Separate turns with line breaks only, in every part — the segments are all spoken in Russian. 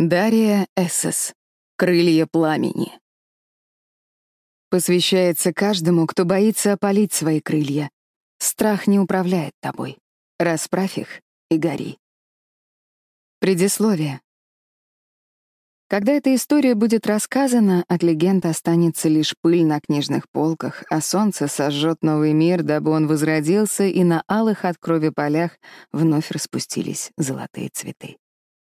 Дария Эссес. Крылья пламени. Посвящается каждому, кто боится опалить свои крылья. Страх не управляет тобой. Расправь их и гори. Предисловие. Когда эта история будет рассказана, от легенд останется лишь пыль на книжных полках, а солнце сожжет новый мир, дабы он возродился, и на алых от крови полях вновь распустились золотые цветы.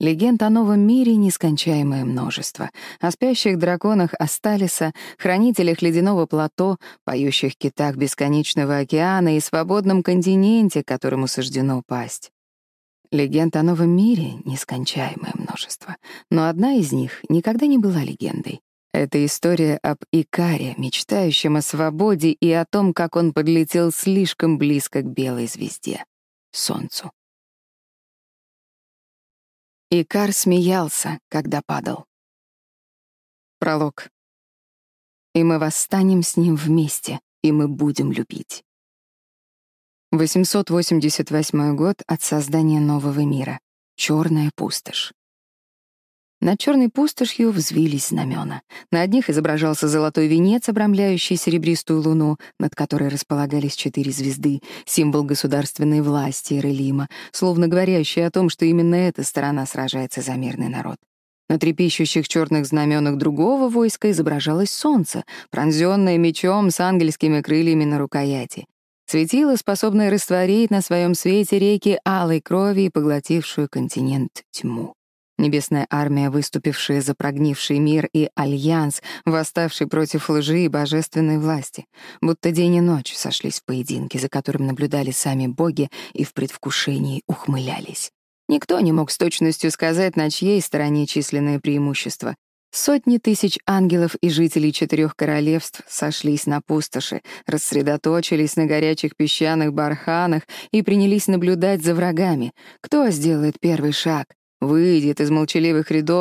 Когда эта история будет рассказана, они сломают кулаками грудь, дабы боги видели, как бьются под мертвым слоем их сердца. Когда эта история будет рассказана, Эрелим прольет реки слез тысяч павших воинов, а каменные стены навеки падут, открыв глазам истинную красоту, красоту души. Легенд о новом мире нескончаемое множество. О спящих драконах Асталиса, хранителях ледяного плато, поющих китах бесконечного океана и свободном континенте, которому суждено пасть. Легенд о новом мире — нескончаемое множество. Но одна из них никогда не была легендой. Это история об Икаре, мечтающем о свободе и о том, как он подлетел слишком близко к белой звезде — Солнцу. Икар смеялся, когда падал. Пролог. «И мы восстанем с ним вместе, и мы будем любить». 888 год от создания нового мира. Черная пустошь. Над черной пустошью взвились знамена. На одних изображался золотой венец, обрамляющий серебристую луну, над которой располагались четыре звезды, символ государственной власти Ирелима, словно говорящий о том, что именно эта сторона сражается за мирный народ. На трепещущих черных знаменах другого войска изображалось солнце, пронзенное мечом с ангельскими крыльями на рукояти. Светило, способное растворить на своем свете реки алой крови и поглотившую континент тьму. Небесная армия, выступившая за прогнивший мир, и альянс, восставший против лжи и божественной власти, будто день и ночь сошлись в поединке, за которым наблюдали сами боги и в предвкушении ухмылялись. Никто не мог с точностью сказать, на чьей стороне численное преимущество. Сотни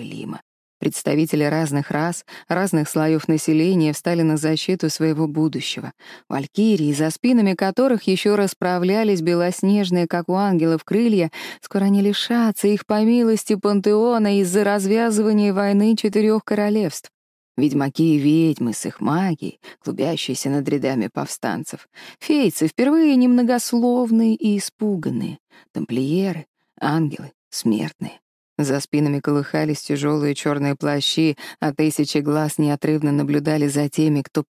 тысяч ангелов и жителей четырех королевств сошлись на пустоши, рассредоточились на горячих песчаных барханах и принялись наблюдать за врагами. Кто сделает первый шаг? выйдет из молчаливых рядов и встретится в центре с противником, возглавившим другую армию. Кто поднимет меч и прокричит приказ наступать? Кто первым подпишет себе смертный приговор? Сторона, облаченная в черно красные доспехи, была олицетворением всего Эрелима. Представители разных рас, разных слоев населения встали на защиту своего будущего. Валькирии, за спинами которых еще расправлялись белоснежные, как у ангелов, крылья, скоро они лишатся их по милости пантеона из-за развязывания войны четырех королевств. Ведьмаки и ведьмы с их магией, клубящиеся над рядами повстанцев. Фейцы впервые немногословные и испуганные. Тамплиеры, ангелы, смертные. За спинами колыхались тяжелые черные плащи, а тысячи глаз неотрывно наблюдали за теми, кто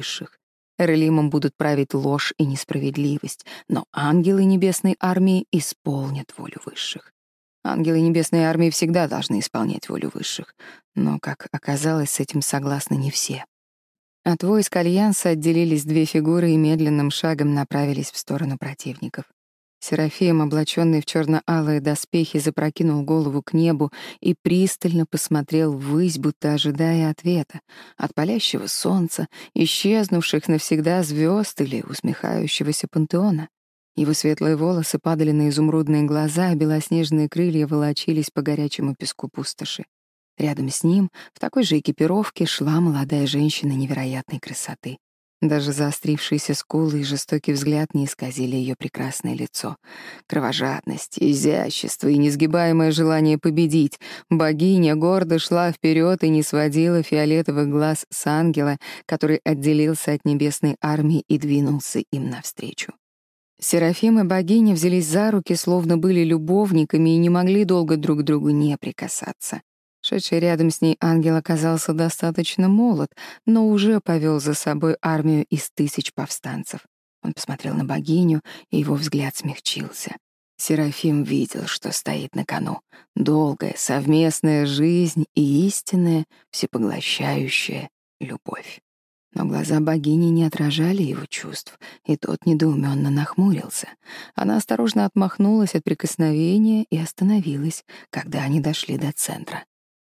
побоялся принять их сторону. Небесная армия, знающая о планах богов и выполняющая каждое их поручение, несмотря на то, что высшие посягнули на силу души. Пути захватят, жители четырех королевств станут марионетками пантеона, но ангелы небесной армии исполнят волю высших. Эрелимом будут править ложь и несправедливость, но ангелы Небесной Армии исполнят волю высших. Ангелы Небесной Армии всегда должны исполнять волю высших, но, как оказалось, с этим согласны не все. От войск Альянса отделились две фигуры и медленным шагом направились в сторону противников. Серафим, облаченный в черно-алые доспехи, запрокинул голову к небу и пристально посмотрел ввысь, будто ожидая ответа от палящего солнца, исчезнувших навсегда звезд или усмехающегося пантеона. Его светлые волосы падали на изумрудные глаза, а белоснежные крылья волочились по горячему песку пустоши. Рядом с ним, в такой же экипировке, шла молодая женщина невероятной красоты. Даже заострившиеся скулы и жестокий взгляд не исказили ее прекрасное лицо. Кровожадность, изящество и несгибаемое желание победить. Богиня гордо шла вперед и не сводила фиолетовых глаз с ангела, который отделился от небесной армии и двинулся им навстречу. Серафим и богиня взялись за руки, словно были любовниками и не могли долго друг к другу не прикасаться. Шедший рядом с ней ангел оказался достаточно молод, но уже повел за собой армию из тысяч повстанцев. Он посмотрел на богиню, и его взгляд смягчился. Серафим видел, что стоит на кону. Долгая совместная жизнь и истинная, всепоглощающая любовь. Но глаза богини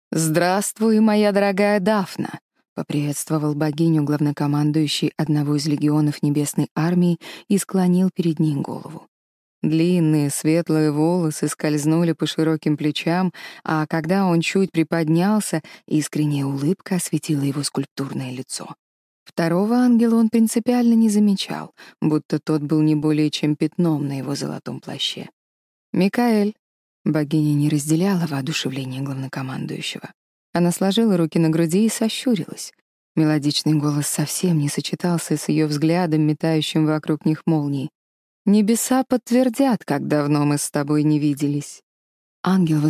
не отражали его чувств, и тот недоуменно нахмурился. Она осторожно отмахнулась от прикосновения и остановилась, когда они дошли до центра. «Здравствуй, моя дорогая Дафна!» — поприветствовал богиню главнокомандующий одного из легионов Небесной Армии и склонил перед ней голову. Длинные светлые волосы скользнули по широким плечам, а когда он чуть приподнялся, искренняя улыбка осветила его скульптурное лицо. Второго ангела он принципиально не замечал, будто тот был не более чем пятном на его золотом плаще. «Микаэль, Богиня не разделяла воодушевление главнокомандующего. Она сложила руки на груди и сощурилась. Мелодичный голос совсем не сочетался с ее взглядом, метающим вокруг них молнии. «Небеса подтвердят, как давно мы с тобой не виделись». Ангел,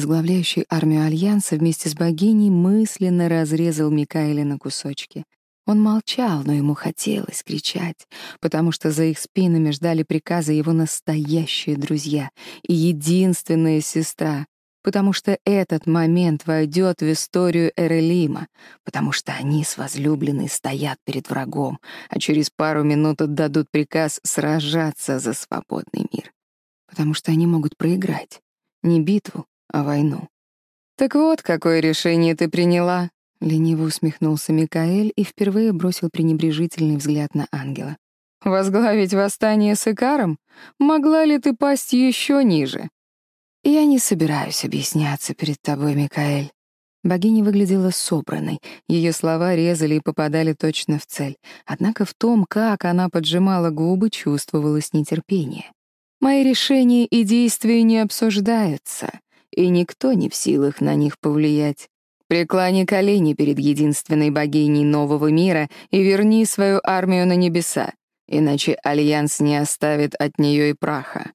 возглавляющий армию Альянса вместе с богиней, мысленно разрезал Микаэля на кусочки. Он молчал, но ему хотелось кричать, потому что за их спинами ждали приказа его настоящие друзья и единственная сестра, потому что этот момент войдет в историю Эрелима, потому что они с возлюбленной стоят перед врагом, а через пару минут отдадут приказ сражаться за свободный мир, потому что они могут проиграть не битву, а войну. «Так вот, какое решение ты приняла», Лениво усмехнулся Микаэль и впервые бросил пренебрежительный взгляд на ангела. «Возглавить восстание с Икаром? Могла ли ты пасть еще ниже?» «Я не собираюсь объясняться перед тобой, Микаэль». Богиня выглядела собранной, ее слова резали и попадали точно в цель. Однако в том, как она поджимала губы, чувствовалось нетерпение. «Мои решения и действия не обсуждаются, и никто не в силах на них повлиять. Преклони колени перед единственной богиней нового мира и верни свою армию на небеса, иначе Альянс не оставит от нее и праха».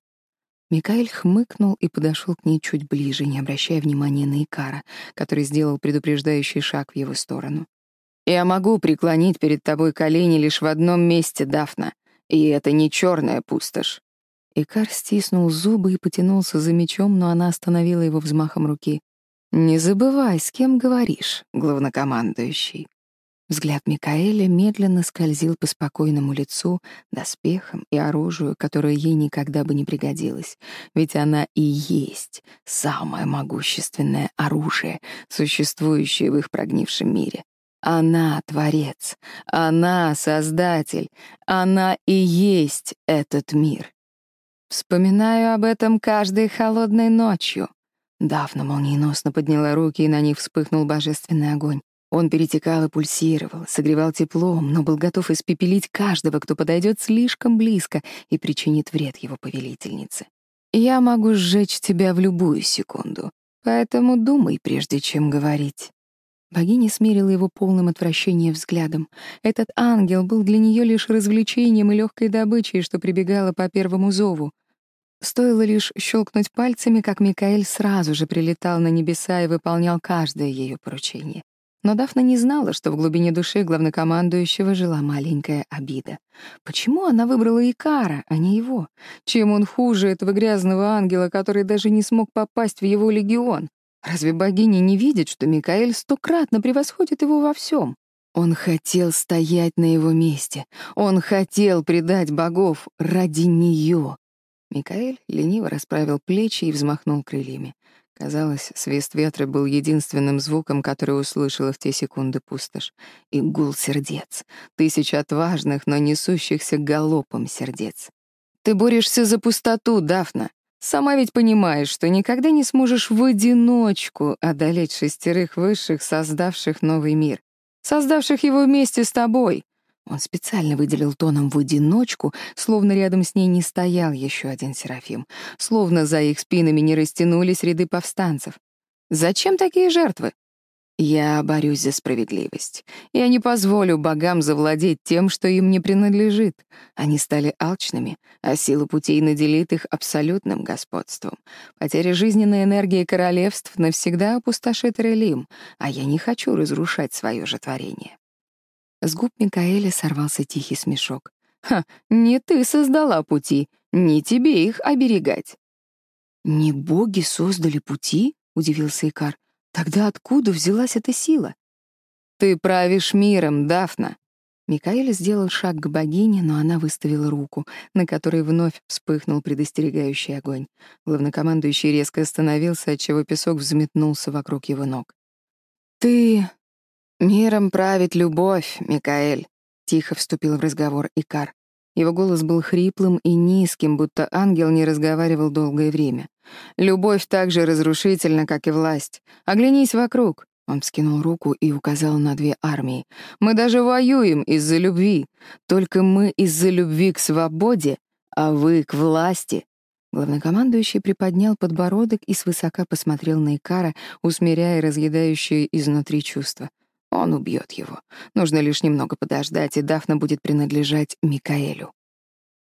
Микаэль хмыкнул и подошел к ней чуть ближе, не обращая внимания на Икара, который сделал предупреждающий шаг в его сторону. «Я могу преклонить перед тобой колени лишь в одном месте, Дафна, и это не черная пустошь». Икар стиснул зубы и потянулся за мечом, но она остановила его взмахом руки. «Не забывай, с кем говоришь, главнокомандующий». Взгляд Микаэля медленно скользил по спокойному лицу, доспехам и оружию, которое ей никогда бы не пригодилось. Ведь она и есть самое могущественное оружие, существующее в их прогнившем мире. Она — Творец, она — Создатель, она и есть этот мир. Вспоминаю об этом каждой холодной ночью, Дафна молниеносно подняла руки, и на них вспыхнул божественный огонь. Он перетекал и пульсировал, согревал теплом, но был готов испепелить каждого, кто подойдет слишком близко и причинит вред его повелительнице. «Я могу сжечь тебя в любую секунду, поэтому думай, прежде чем говорить». Богиня смерила его полным отвращения взглядом. Этот ангел был для нее лишь развлечением и легкой добычей, что прибегала по первому зову. Стоило лишь щелкнуть пальцами, как Микаэль сразу же прилетал на небеса и выполнял каждое ее поручение. Но Дафна не знала, что в глубине души главнокомандующего жила маленькая обида. Почему она выбрала Икара, а не его? Чем он хуже этого грязного ангела, который даже не смог попасть в его легион? Разве богиня не видит, что Микаэль стократно превосходит его во всем? Он хотел стоять на его месте. Он хотел предать богов ради нее. Микаэль лениво расправил плечи и взмахнул крыльями. Казалось, свист ветра был единственным звуком, который услышала в те секунды пустошь. И гул сердец. Тысяч отважных, но несущихся галопом сердец. «Ты борешься за пустоту, Дафна. Сама ведь понимаешь, что никогда не сможешь в одиночку одолеть шестерых высших, создавших новый мир. Создавших его вместе с тобой. Он специально выделил тоном в одиночку, словно рядом с ней не стоял еще один Серафим, словно за их спинами не растянулись ряды повстанцев. Зачем такие жертвы? Я борюсь за справедливость. Я не позволю богам завладеть тем, что им не принадлежит. Они стали алчными, а сила путей наделит их абсолютным господством. Потеря жизненной энергии королевств навсегда опустошит Релим, а я не хочу разрушать свое же творение. С губ Микаэля сорвался тихий смешок. «Ха, не ты создала пути, не тебе их оберегать». «Не боги создали пути?» — удивился Икар. Тогда откуда взялась эта сила? «Ты правишь миром, Дафна!» Микаэль сделал шаг к богине, но она выставила руку, на которой вновь вспыхнул предостерегающий огонь. Главнокомандующий резко остановился, отчего песок взметнулся вокруг его ног. «Ты... миром правит любовь, Микаэль», — тихо вступил в разговор Икар. Его голос был хриплым и низким, будто ангел не разговаривал долгое время. «Любовь так же разрушительна, как и власть. Оглянись вокруг». Он вскинул руку и указал на две армии. «Мы даже воюем из-за любви. Только мы из-за любви к свободе, а вы к власти». Главнокомандующий приподнял подбородок и свысока посмотрел на Икара, усмиряя разъедающее изнутри чувство. Он убьет его. Нужно лишь немного подождать, и Дафна будет принадлежать Микаэлю.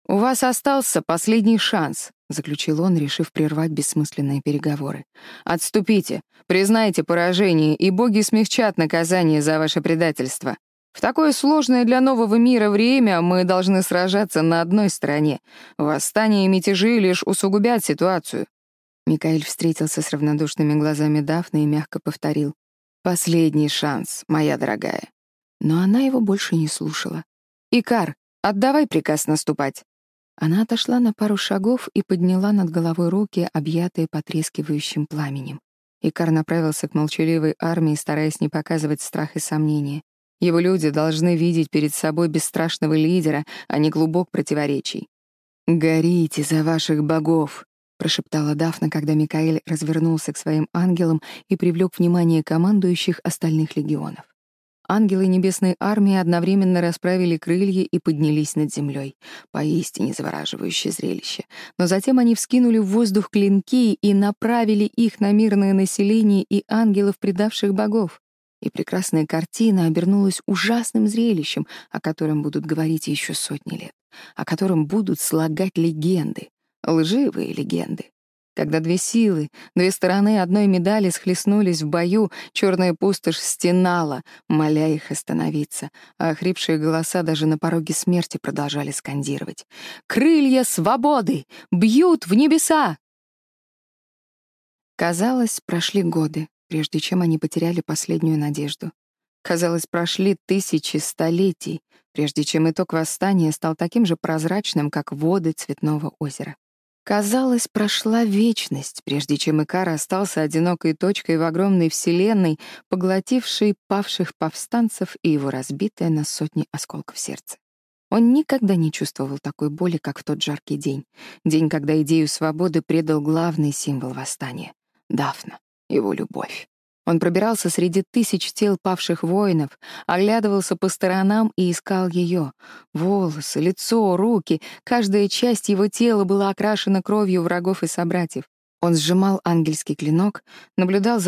«У вас остался последний шанс», — заключил он, решив прервать бессмысленные переговоры. «Отступите, признайте поражение, и боги смягчат наказание за ваше предательство. В такое сложное для нового мира время мы должны сражаться на одной стороне. Восстание и мятежи лишь усугубят ситуацию». Микаэль встретился с равнодушными глазами Дафны и мягко повторил. Последний шанс, моя дорогая. Но она его больше не слушала. «Икар, отдавай приказ наступать». Она отошла на пару шагов и подняла над головой руки, объятые потрескивающим пламенем. Икар направился к молчаливой армии, стараясь не показывать страх и сомнения. Его люди должны видеть перед собой бесстрашного лидера, а не глубок противоречий. «Горите за ваших богов!» прошептала Дафна, когда Микаэль развернулся к своим ангелам и привлек внимание командующих остальных легионов. Ангелы Небесной Армии одновременно расправили крылья и поднялись над землей. Поистине завораживающее зрелище. Но затем они вскинули в воздух клинки и направили их на мирное население и ангелов, предавших богов. И прекрасная картина обернулась ужасным зрелищем, о котором будут говорить еще сотни лет, о котором будут слагать легенды. Лживые легенды. Когда две силы, две стороны одной медали схлестнулись в бою, черная пустошь стенала, моля их остановиться, а охрипшие голоса даже на пороге смерти продолжали скандировать. «Крылья свободы! Бьют в небеса!» Казалось, прошли годы, прежде чем они потеряли последнюю надежду. Казалось, прошли тысячи столетий, прежде чем итог восстания стал таким же прозрачным, как воды цветного озера. Казалось, прошла вечность, прежде чем Икар остался одинокой точкой в огромной вселенной, поглотившей павших повстанцев и его разбитое на сотни осколков сердце. Он никогда не чувствовал такой боли, как в тот жаркий день. День, когда идею свободы предал главный символ восстания — Дафна, его любовь. Он пробирался среди тысяч тел павших воинов, оглядывался по сторонам и искал ее. Волосы, лицо, руки, каждая часть его тела была окрашена кровью врагов и собратьев. Он сжимал ангельский клинок, наблюдал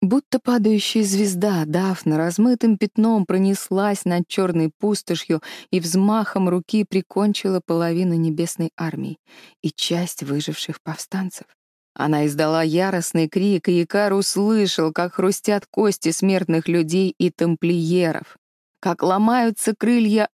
за выжившей частью Альянса, которая продолжала сражаться и из последних сил отбивался от нападавших. А потом над головой в темном-темном небе засветилась яркая точка. Будто падающая звезда, Дафна размытым пятном пронеслась над черной пустошью и взмахом руки прикончила половину небесной армии и часть выживших повстанцев. Она издала яростный крик, и Икар услышал, как хрустят кости смертных людей и тамплиеров, как ломаются крылья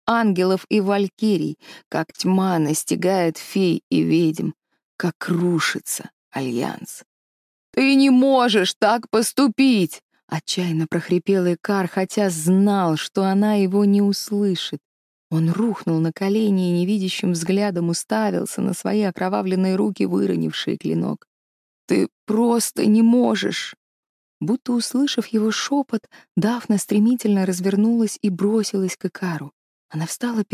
ангелов и валькирий, как тьма настигает фей и ведьм, как рушится альянс. «Ты не можешь так поступить!» Отчаянно прохрипел Икар, хотя знал, что она его не услышит. Он рухнул на колени и невидящим взглядом уставился на свои окровавленные руки, выронившие клинок. «Ты просто не можешь!» Будто услышав его шепот, Дафна стремительно развернулась и бросилась к Икару. Она встала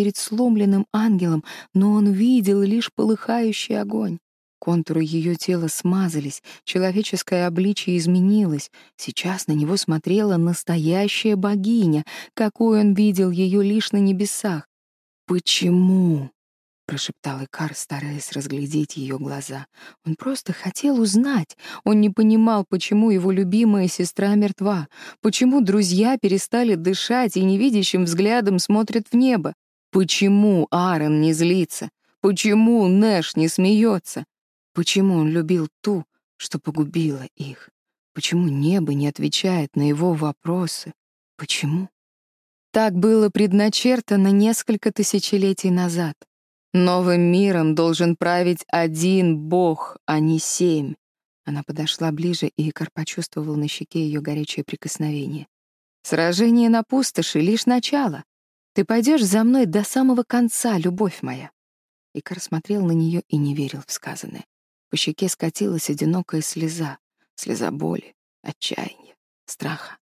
перед сломленным ангелом, но он видел лишь полыхающий огонь. Контуры ее тела смазались, человеческое обличие изменилось. Сейчас на него смотрела настоящая богиня, какой он видел ее лишь на небесах. «Почему?» — прошептал Икар, стараясь разглядеть ее глаза. Он просто хотел узнать. Он не понимал, почему его любимая сестра мертва, почему друзья перестали дышать и невидящим взглядом смотрят в небо, почему Аарон не злится, почему Нэш не смеется, Почему он любил ту, что погубила их? Почему небо не отвечает на его вопросы? Почему? Так было предначертано несколько тысячелетий назад. Новым миром должен править один бог, а не семь. Она подошла ближе, и Икар почувствовал на щеке ее горячее прикосновение. «Сражение на пустоши — лишь начало. Ты пойдешь за мной до самого конца, любовь моя». Икар смотрел на нее и не верил в сказанное. По щеке скатилась одинокая слеза, слеза боли, отчаяния, страха.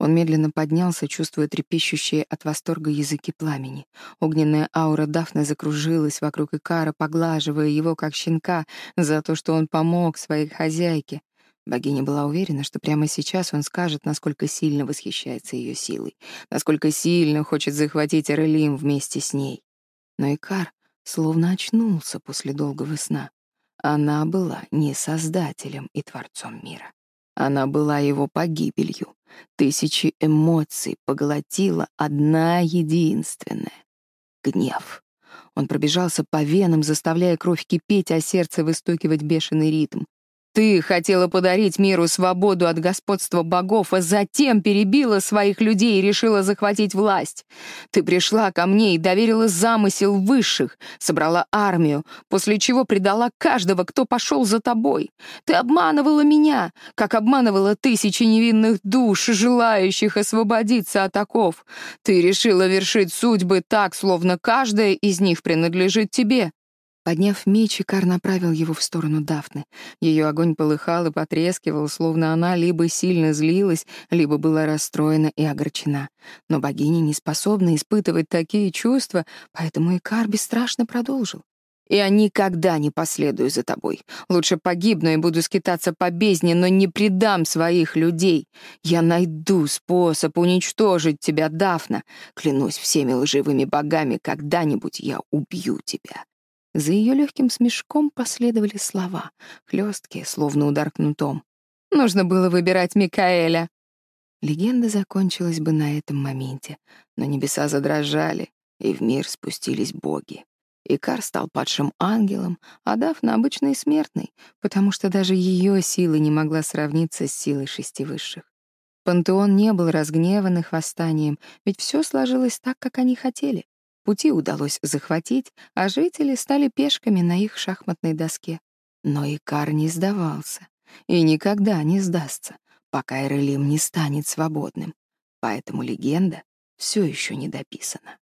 Он медленно поднялся, чувствуя трепещущие от восторга языки пламени. Огненная аура Дафны закружилась вокруг Икара, поглаживая его, как щенка, за то, что он помог своей хозяйке. Богиня была уверена, что прямо сейчас он скажет, насколько сильно восхищается ее силой, насколько сильно хочет захватить Эрелим вместе с ней. Но Икар словно очнулся после долгого сна. Она была не создателем и творцом мира. Она была его погибелью. Тысячи эмоций поглотила одна единственная — гнев. Он пробежался по венам, заставляя кровь кипеть, а сердце выстукивать бешеный ритм. Ты хотела подарить миру свободу от господства богов, а затем перебила своих людей и решила захватить власть. Ты пришла ко мне и доверила замысел высших, собрала армию, после чего предала каждого, кто пошел за тобой. Ты обманывала меня, как обманывала тысячи невинных душ, желающих освободиться от оков. Ты решила вершить судьбы так, словно каждая из них принадлежит тебе. Подняв меч, Икар направил его в сторону Дафны. Ее огонь полыхал и потрескивал, словно она либо сильно злилась, либо была расстроена и огорчена. Но богиня не способна испытывать такие чувства, поэтому Икар бесстрашно продолжил. «Я никогда не последую за тобой. Лучше погибну и буду скитаться по бездне, но не предам своих людей. Я найду способ уничтожить тебя, Дафна. Клянусь всеми лживыми богами, когда-нибудь я убью тебя. За ее легким смешком последовали слова, хлесткие, словно удар кнутом. Нужно было выбирать Микаэля. Легенда закончилась бы на этом моменте, но небеса задрожали, и в мир спустились боги. Икар стал падшим ангелом, а Дафна — обычной смертной, потому что даже ее сила не могла сравниться с силой шести высших. Пантеон не был разгневан их восстанием, ведь все сложилось так, как они хотели. Пути удалось захватить, а жители стали пешками на их шахматной доске. Но Икар не сдавался и никогда не сдастся, пока Эрелим не станет свободным. Поэтому легенда все еще не дописана.